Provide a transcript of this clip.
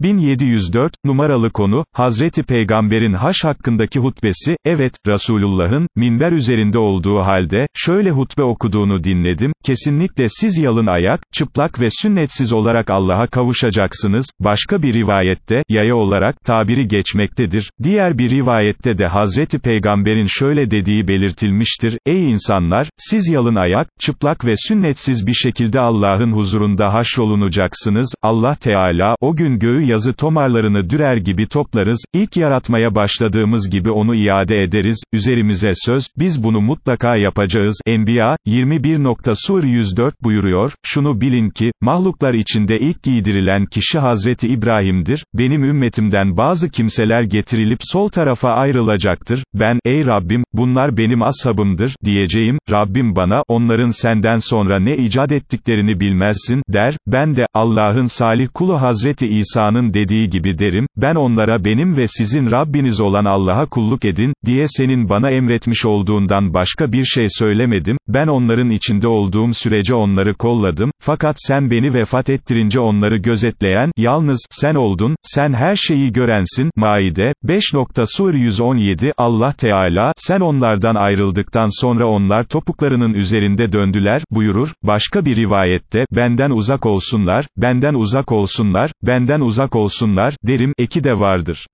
1704, numaralı konu, Hazreti Peygamber'in haş hakkındaki hutbesi, evet, Resulullah'ın, minber üzerinde olduğu halde, şöyle hutbe okuduğunu dinledim, kesinlikle siz yalın ayak, çıplak ve sünnetsiz olarak Allah'a kavuşacaksınız, başka bir rivayette, yaya olarak, tabiri geçmektedir, diğer bir rivayette de Hazreti Peygamber'in şöyle dediği belirtilmiştir, ey insanlar, siz yalın ayak, çıplak ve sünnetsiz bir şekilde Allah'ın huzurunda haşrolunacaksınız, Allah Teala, o gün göğü yazı tomarlarını dürer gibi toplarız, ilk yaratmaya başladığımız gibi onu iade ederiz, üzerimize söz, biz bunu mutlaka yapacağız, Enbiya, 21. Sur 104 buyuruyor, şunu bilin ki, mahluklar içinde ilk giydirilen kişi Hazreti İbrahim'dir, benim ümmetimden bazı kimseler getirilip sol tarafa ayrılacaktır, ben, ey Rabbim, bunlar benim ashabımdır, diyeceğim, Rabbim bana, onların senden sonra ne icat ettiklerini bilmezsin, der, ben de, Allah'ın salih kulu Hazreti İsa'nın dediği gibi derim, ben onlara benim ve sizin Rabbiniz olan Allah'a kulluk edin, diye senin bana emretmiş olduğundan başka bir şey söylemedim, ben onların içinde olduğum sürece onları kolladım, fakat sen beni vefat ettirince onları gözetleyen, yalnız, sen oldun, sen her şeyi görensin, Maide, 5. Sur 117, Allah Teala, sen onlardan ayrıldıktan sonra onlar topuklarının üzerinde döndüler, buyurur, başka bir rivayette, benden uzak olsunlar, benden uzak olsunlar, benden uzak olsunlar, derim, eki de vardır.